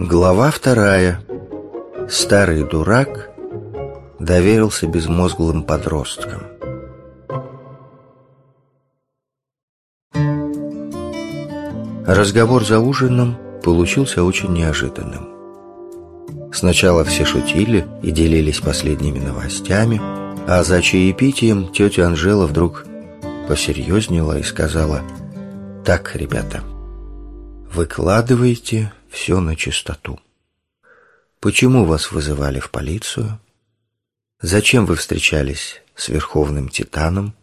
Глава вторая. Старый дурак доверился безмозглым подросткам. Разговор за ужином получился очень неожиданным. Сначала все шутили и делились последними новостями, а за чаепитием тетя Анжела вдруг посерьезнела и сказала «Так, ребята, выкладывайте все на чистоту. Почему вас вызывали в полицию? Зачем вы встречались с Верховным Титаном?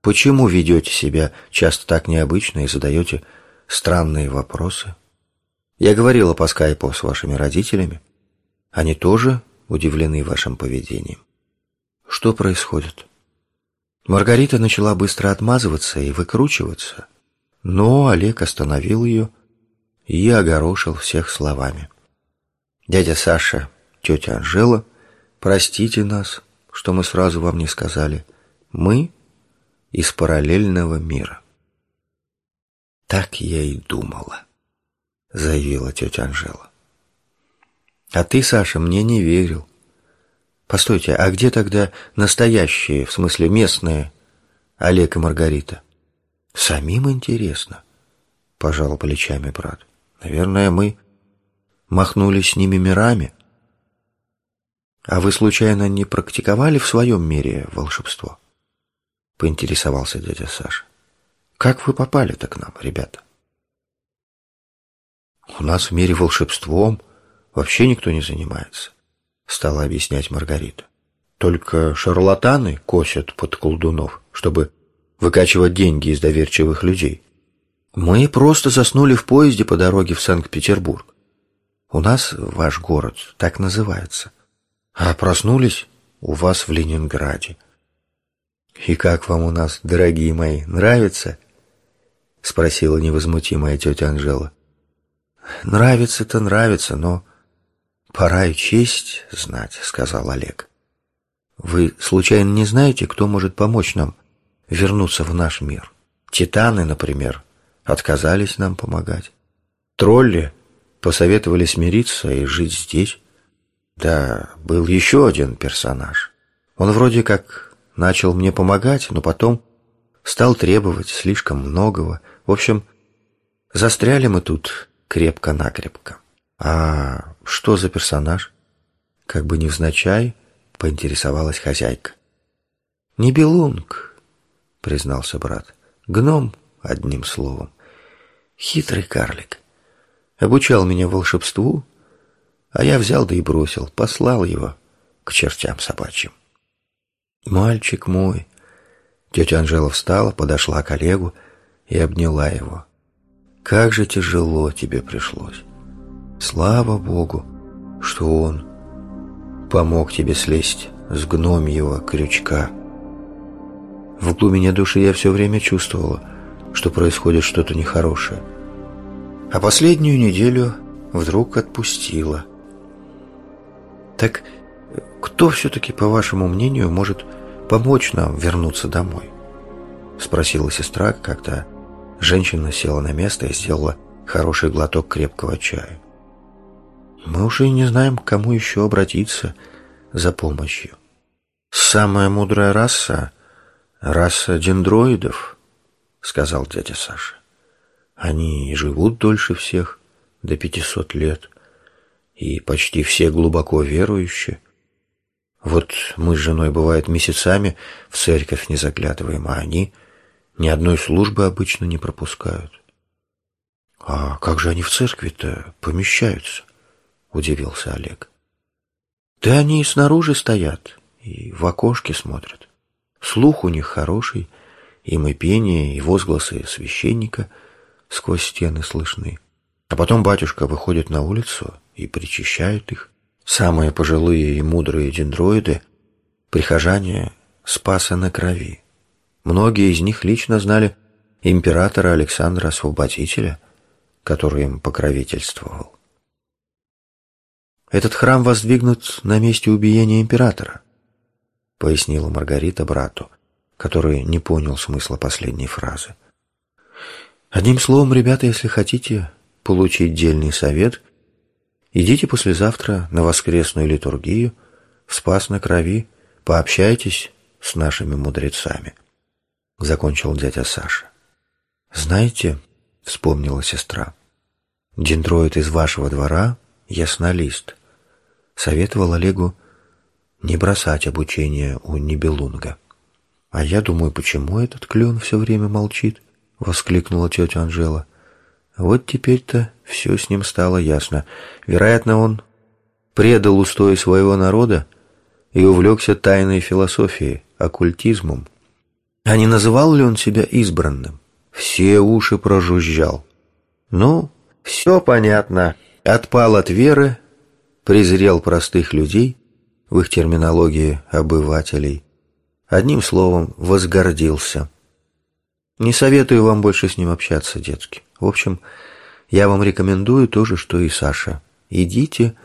Почему ведете себя часто так необычно и задаете странные вопросы? Я говорила по скайпу с вашими родителями. Они тоже удивлены вашим поведением. Что происходит? Маргарита начала быстро отмазываться и выкручиваться, но Олег остановил ее и огорошил всех словами. «Дядя Саша, тетя Анжела, простите нас, что мы сразу вам не сказали. Мы из параллельного мира». «Так я и думала», — заявила тетя Анжела. «А ты, Саша, мне не верил. Постойте, а где тогда настоящие, в смысле местные, Олег и Маргарита?» «Самим интересно», — пожал плечами брат. Наверное, мы махнули с ними мирами. А вы, случайно, не практиковали в своем мире волшебство? Поинтересовался дядя Саша. Как вы попали-то к нам, ребята? У нас в мире волшебством вообще никто не занимается, стала объяснять Маргарита. Только шарлатаны косят под колдунов, чтобы выкачивать деньги из доверчивых людей. Мы просто заснули в поезде по дороге в Санкт-Петербург. У нас ваш город так называется. А проснулись у вас в Ленинграде. И как вам у нас, дорогие мои, нравится? Спросила невозмутимая тетя Анжела. Нравится-то нравится, но пора и честь знать, сказал Олег. Вы случайно не знаете, кто может помочь нам вернуться в наш мир? Титаны, например, отказались нам помогать. Тролли посоветовали смириться и жить здесь. Да, был еще один персонаж. Он вроде как начал мне помогать, но потом стал требовать слишком многого. В общем, застряли мы тут крепко-накрепко. А что за персонаж? Как бы невзначай, поинтересовалась хозяйка. Не Белунг, признался брат. Гном, одним словом. Хитрый карлик. Обучал меня волшебству, а я взял да и бросил, послал его к чертям собачьим. «Мальчик мой!» Тетя Анжела встала, подошла к Олегу и обняла его. «Как же тяжело тебе пришлось! Слава Богу, что он помог тебе слезть с гномьего крючка!» В глубине души я все время чувствовала, что происходит что-то нехорошее. А последнюю неделю вдруг отпустила. Так кто все-таки, по вашему мнению, может помочь нам вернуться домой? Спросила сестра, когда женщина села на место и сделала хороший глоток крепкого чая. Мы уже не знаем, к кому еще обратиться за помощью. Самая мудрая раса — раса дендроидов —— сказал дядя Саша. «Они живут дольше всех, до пятисот лет, и почти все глубоко верующие. Вот мы с женой, бывает, месяцами в церковь не заглядываем, а они ни одной службы обычно не пропускают». «А как же они в церкви-то помещаются?» — удивился Олег. «Да они и снаружи стоят, и в окошке смотрят. Слух у них хороший, — и пение, и возгласы священника сквозь стены слышны. А потом батюшка выходит на улицу и причащает их. Самые пожилые и мудрые дендроиды — прихожане Спаса на крови. Многие из них лично знали императора Александра Освободителя, который им покровительствовал. «Этот храм воздвигнут на месте убиения императора», — пояснила Маргарита брату который не понял смысла последней фразы. Одним словом, ребята, если хотите получить дельный совет, Идите послезавтра на воскресную литургию, в Спас на Крови, пообщайтесь с нашими мудрецами. Закончил дядя Саша. Знаете, вспомнила сестра, дендроид из вашего двора — яснолист. Советовал Олегу не бросать обучение у Нибелунга. «А я думаю, почему этот клен все время молчит?» — воскликнула тетя Анжела. Вот теперь-то все с ним стало ясно. Вероятно, он предал устои своего народа и увлекся тайной философией, оккультизмом. А не называл ли он себя избранным? Все уши прожужжал. Ну, все понятно. Отпал от веры, презрел простых людей, в их терминологии обывателей. Одним словом, возгордился. Не советую вам больше с ним общаться, детки. В общем, я вам рекомендую то же, что и Саша. Идите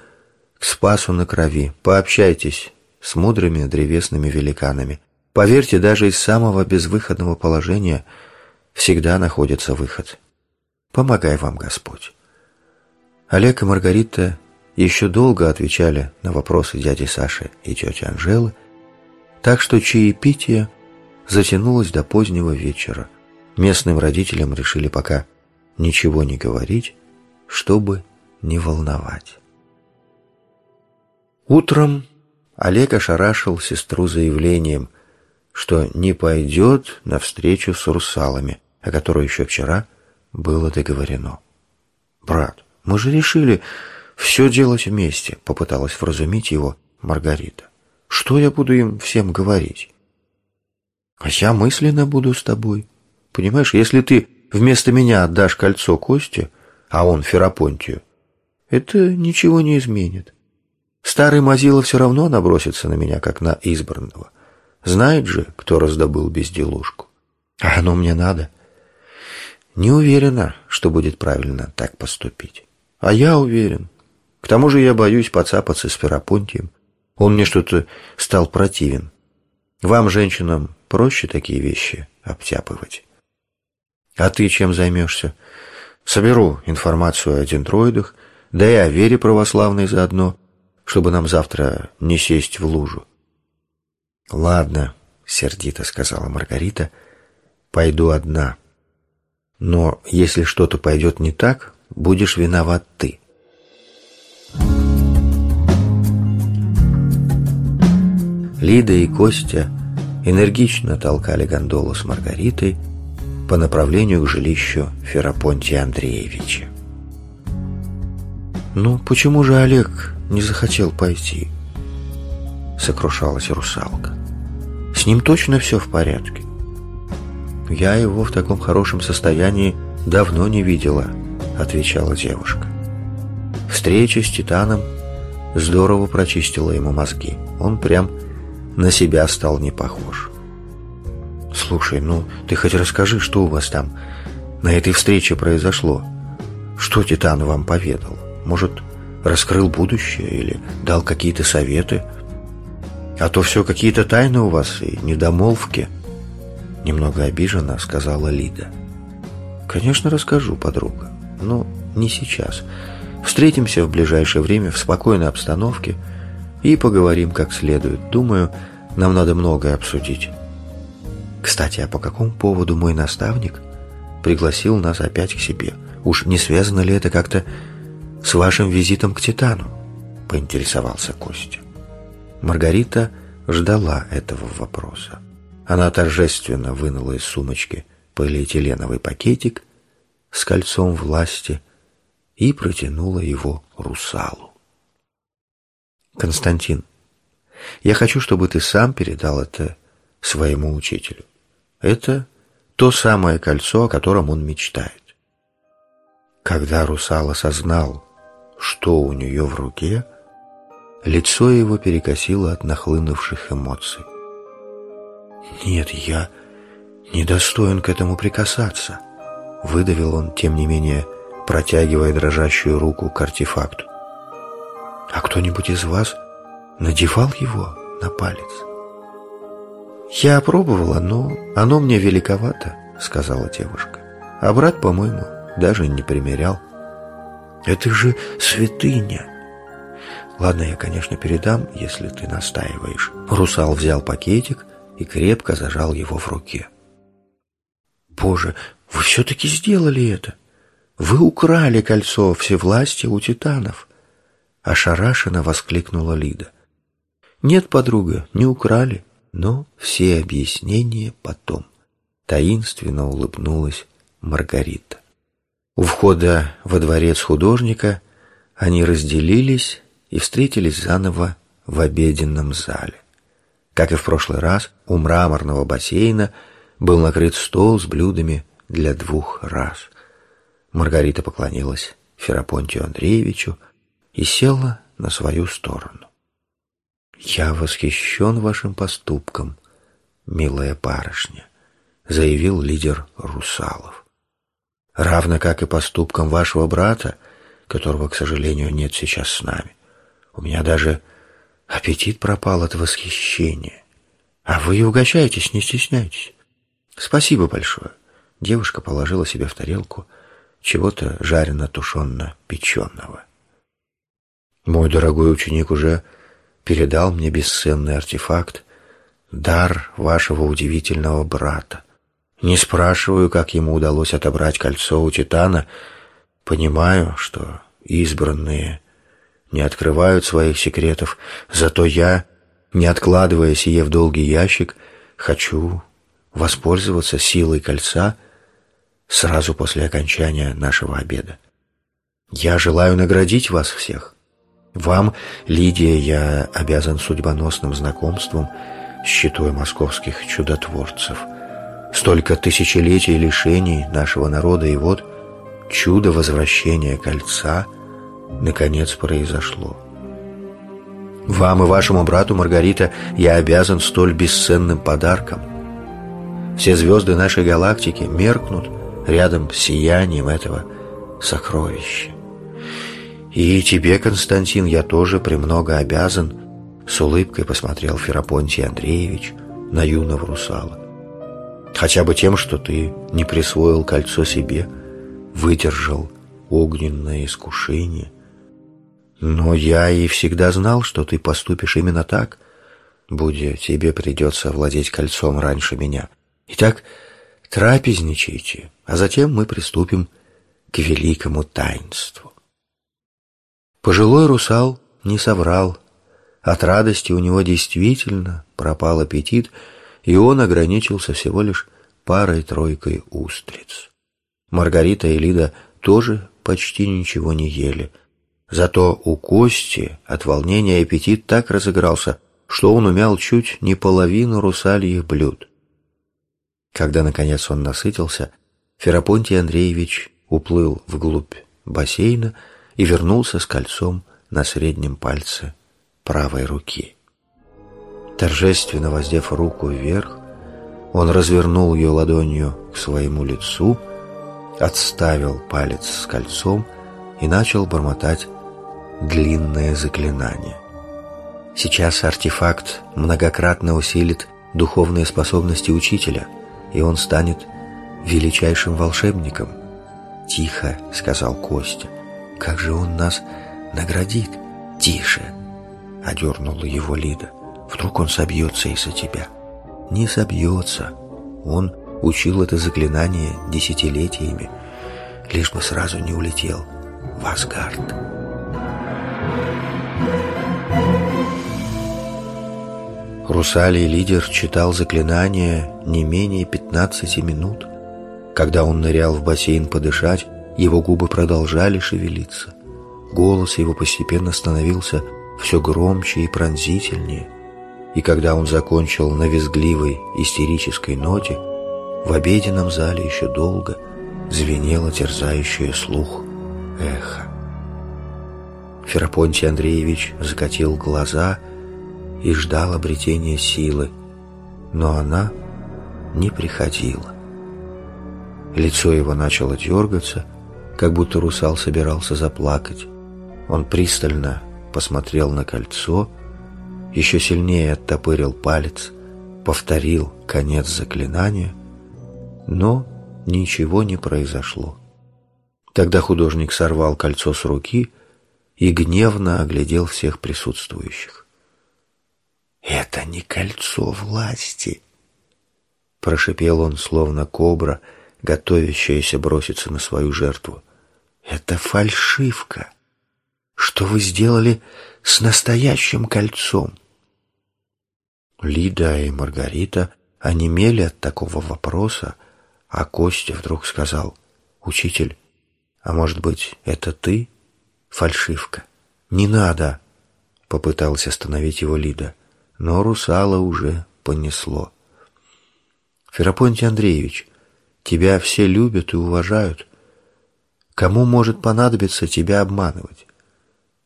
к Спасу на крови, пообщайтесь с мудрыми древесными великанами. Поверьте, даже из самого безвыходного положения всегда находится выход. Помогай вам Господь. Олег и Маргарита еще долго отвечали на вопросы дяди Саши и тети Анжелы, так что чаепитие затянулось до позднего вечера. Местным родителям решили пока ничего не говорить, чтобы не волновать. Утром Олег ошарашил сестру заявлением, что не пойдет на встречу с русалами, о которой еще вчера было договорено. «Брат, мы же решили все делать вместе», — попыталась вразумить его Маргарита. «Что я буду им всем говорить?» «А я мысленно буду с тобой. Понимаешь, если ты вместо меня отдашь кольцо Косте, а он Ферапонтию, это ничего не изменит. Старый Мазила все равно набросится на меня, как на избранного. Знает же, кто раздобыл безделушку. А оно мне надо. Не уверена, что будет правильно так поступить. А я уверен. К тому же я боюсь поцапаться с Ферапонтием. Он мне что-то стал противен. Вам, женщинам, проще такие вещи обтяпывать. А ты чем займешься? Соберу информацию о дендроидах, да и о вере православной заодно, чтобы нам завтра не сесть в лужу. Ладно, сердито сказала Маргарита, пойду одна. Но если что-то пойдет не так, будешь виноват ты. Лида и Костя энергично толкали гондолу с Маргаритой, по направлению к жилищу Ферапонтия Андреевича. «Ну, почему же Олег не захотел пойти?» Сокрушалась русалка. «С ним точно все в порядке?» «Я его в таком хорошем состоянии давно не видела», — отвечала девушка. Встреча с Титаном здорово прочистила ему мозги. Он прям на себя стал не похож. «Слушай, ну ты хоть расскажи, что у вас там на этой встрече произошло? Что Титан вам поведал? Может, раскрыл будущее или дал какие-то советы? А то все какие-то тайны у вас и недомолвки». Немного обиженно сказала Лида. «Конечно, расскажу, подруга, но не сейчас. Встретимся в ближайшее время в спокойной обстановке и поговорим как следует. Думаю, нам надо многое обсудить». Кстати, а по какому поводу мой наставник пригласил нас опять к себе? Уж не связано ли это как-то с вашим визитом к Титану? Поинтересовался Костя. Маргарита ждала этого вопроса. Она торжественно вынула из сумочки полиэтиленовый пакетик с кольцом власти и протянула его русалу. «Константин, я хочу, чтобы ты сам передал это своему учителю. Это то самое кольцо, о котором он мечтает. Когда русал осознал, что у нее в руке, лицо его перекосило от нахлынувших эмоций. «Нет, я недостоин к этому прикасаться», — выдавил он, тем не менее, протягивая дрожащую руку к артефакту. «А кто-нибудь из вас надевал его на палец?» «Я опробовала, но оно мне великовато», — сказала девушка. «А брат, по-моему, даже не примерял». «Это же святыня!» Ладно, я, конечно, передам, если ты настаиваешь. Русал взял пакетик и крепко зажал его в руке. Боже, вы все-таки сделали это. Вы украли кольцо всевластия у титанов. Ошарашенно воскликнула Лида. Нет, подруга, не украли, но все объяснения потом. Таинственно улыбнулась Маргарита. У входа во дворец художника они разделились и встретились заново в обеденном зале. Как и в прошлый раз, у мраморного бассейна был накрыт стол с блюдами для двух раз. Маргарита поклонилась Ферапонтию Андреевичу и села на свою сторону. «Я восхищен вашим поступком, милая барышня», — заявил лидер русалов. «Равно как и поступком вашего брата, которого, к сожалению, нет сейчас с нами. У меня даже аппетит пропал от восхищения. А вы угощаетесь, не стесняйтесь. Спасибо большое. Девушка положила себе в тарелку чего-то жарено-тушенно-печеного. Мой дорогой ученик уже передал мне бесценный артефакт, дар вашего удивительного брата. Не спрашиваю, как ему удалось отобрать кольцо у Титана, понимаю, что избранные не открывают своих секретов, зато я, не откладывая сие в долгий ящик, хочу воспользоваться силой кольца сразу после окончания нашего обеда. Я желаю наградить вас всех. Вам, Лидия, я обязан судьбоносным знакомством с щитой московских чудотворцев. Столько тысячелетий лишений нашего народа, и вот чудо возвращения кольца — наконец произошло. Вам и вашему брату Маргарита я обязан столь бесценным подарком. Все звезды нашей галактики меркнут рядом с сиянием этого сокровища. И тебе, Константин, я тоже премного обязан, с улыбкой посмотрел Ферапонтий Андреевич на юного русала. Хотя бы тем, что ты не присвоил кольцо себе, выдержал огненное искушение но я и всегда знал, что ты поступишь именно так. Будь тебе придется владеть кольцом раньше меня. Итак, трапезничайте, а затем мы приступим к великому таинству. Пожилой русал не соврал. От радости у него действительно пропал аппетит, и он ограничился всего лишь парой-тройкой устриц. Маргарита и Лида тоже почти ничего не ели – Зато у Кости от волнения аппетит так разыгрался, что он умял чуть не половину русальих блюд. Когда, наконец, он насытился, Ферапонтий Андреевич уплыл вглубь бассейна и вернулся с кольцом на среднем пальце правой руки. Торжественно воздев руку вверх, он развернул ее ладонью к своему лицу, отставил палец с кольцом и начал бормотать длинное заклинание. Сейчас артефакт многократно усилит духовные способности учителя, и он станет величайшим волшебником. «Тихо», — сказал Костя, — «как же он нас наградит?» «Тише», — одернула его Лида, — «вдруг он собьется из-за тебя». «Не собьется. Он учил это заклинание десятилетиями, лишь бы сразу не улетел в Асгард». Русалий лидер читал заклинание не менее 15 минут. Когда он нырял в бассейн подышать, его губы продолжали шевелиться. Голос его постепенно становился все громче и пронзительнее. И когда он закончил на визгливой истерической ноте, в обеденном зале еще долго звенело терзающее слух эхо. Ферапонтий Андреевич закатил глаза и ждал обретения силы, но она не приходила. Лицо его начало дергаться, как будто русал собирался заплакать. Он пристально посмотрел на кольцо, еще сильнее оттопырил палец, повторил конец заклинания, но ничего не произошло. Тогда художник сорвал кольцо с руки и гневно оглядел всех присутствующих. «Это не кольцо власти!» Прошипел он, словно кобра, готовящаяся броситься на свою жертву. «Это фальшивка! Что вы сделали с настоящим кольцом?» Лида и Маргарита онемели от такого вопроса, а Костя вдруг сказал, «Учитель, а может быть, это ты, фальшивка?» «Не надо!» — попытался остановить его Лида, но русала уже понесло. «Ферапонтий Андреевич, тебя все любят и уважают. Кому может понадобиться тебя обманывать?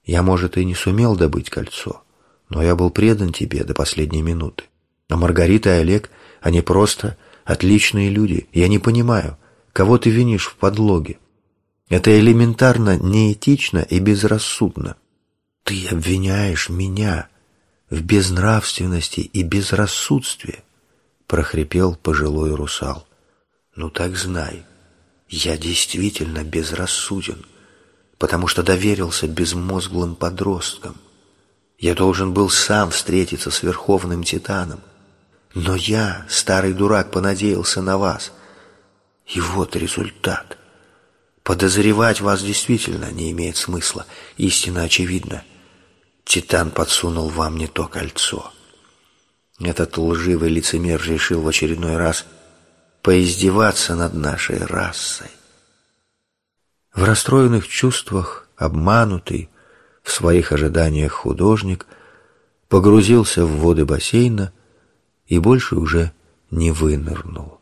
Я, может, и не сумел добыть кольцо, но я был предан тебе до последней минуты. А Маргарита и Олег, они просто отличные люди. Я не понимаю, кого ты винишь в подлоге. Это элементарно неэтично и безрассудно. Ты обвиняешь меня в безнравственности и безрассудстве, прохрипел пожилой русал. Ну так знай, я действительно безрассуден, потому что доверился безмозглым подросткам. Я должен был сам встретиться с Верховным Титаном, но я, старый дурак, понадеялся на вас. И вот результат. Подозревать вас действительно не имеет смысла. Истина очевидна. Титан подсунул вам не то кольцо. Этот лживый лицемер решил в очередной раз поиздеваться над нашей расой. В расстроенных чувствах, обманутый в своих ожиданиях художник, погрузился в воды бассейна и больше уже не вынырнул.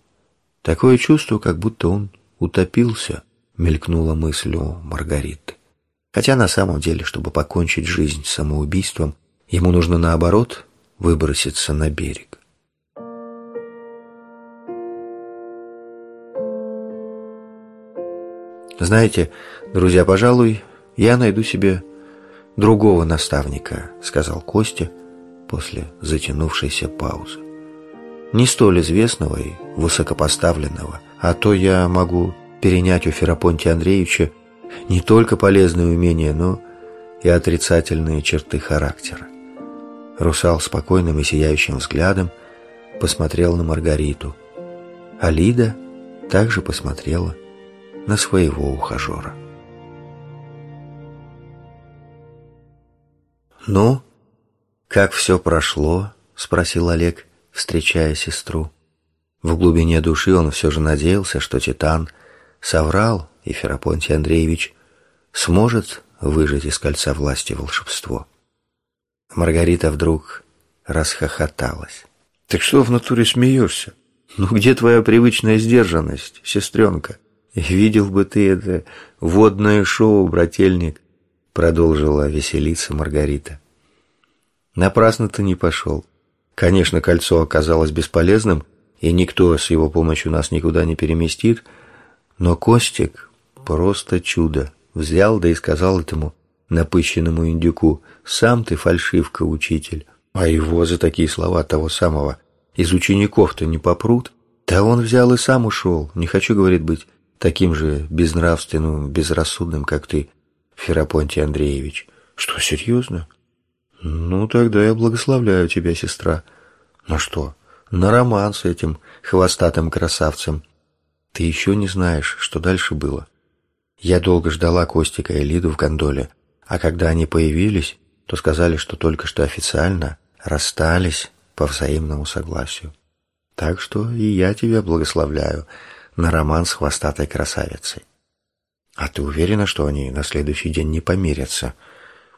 Такое чувство, как будто он утопился, мелькнула мысль у Маргариты. Хотя на самом деле, чтобы покончить жизнь самоубийством, ему нужно наоборот выброситься на берег. Знаете, друзья, пожалуй, я найду себе другого наставника, сказал Костя после затянувшейся паузы не столь известного и высокопоставленного, а то я могу перенять у Ферапонтия Андреевича не только полезные умения, но и отрицательные черты характера. Русал спокойным и сияющим взглядом посмотрел на Маргариту, а Лида также посмотрела на своего ухажера. «Ну, как все прошло?» — спросил Олег встречая сестру. В глубине души он все же надеялся, что Титан соврал, и Ферапонтий Андреевич сможет выжить из кольца власти волшебство. Маргарита вдруг расхохоталась. «Так что в натуре смеешься? Ну где твоя привычная сдержанность, сестренка? Видел бы ты это водное шоу, брательник!» Продолжила веселиться Маргарита. «Напрасно ты не пошел. Конечно, кольцо оказалось бесполезным, и никто с его помощью нас никуда не переместит, но Костик просто чудо. Взял да и сказал этому напыщенному индюку, «Сам ты фальшивка, учитель». А его за такие слова того самого из учеников-то не попрут. Да он взял и сам ушел. Не хочу, говорит, быть таким же безнравственным, безрассудным, как ты, Ферапонтий Андреевич. Что, серьезно? «Ну, тогда я благословляю тебя, сестра». «На что?» «На роман с этим хвостатым красавцем». «Ты еще не знаешь, что дальше было». Я долго ждала Костика и Лиду в гондоле, а когда они появились, то сказали, что только что официально расстались по взаимному согласию. Так что и я тебя благословляю на роман с хвостатой красавицей. А ты уверена, что они на следующий день не помирятся?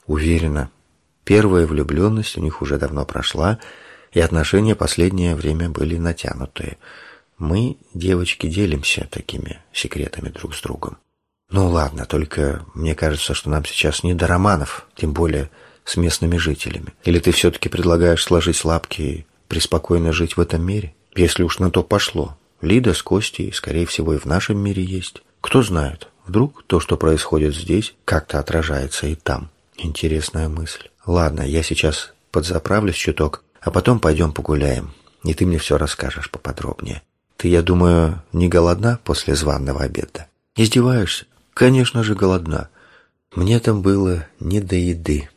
Уверена. Первая влюбленность у них уже давно прошла, и отношения последнее время были натянутые. Мы, девочки, делимся такими секретами друг с другом. Ну ладно, только мне кажется, что нам сейчас не до романов, тем более с местными жителями. Или ты все-таки предлагаешь сложить лапки и преспокойно жить в этом мире? Если уж на то пошло. Лида с Костей, скорее всего, и в нашем мире есть. Кто знает, вдруг то, что происходит здесь, как-то отражается и там. Интересная мысль. Ладно, я сейчас подзаправлюсь чуток, а потом пойдем погуляем, и ты мне все расскажешь поподробнее. Ты, я думаю, не голодна после званного обеда? Издеваешься? Конечно же, голодна. Мне там было не до еды.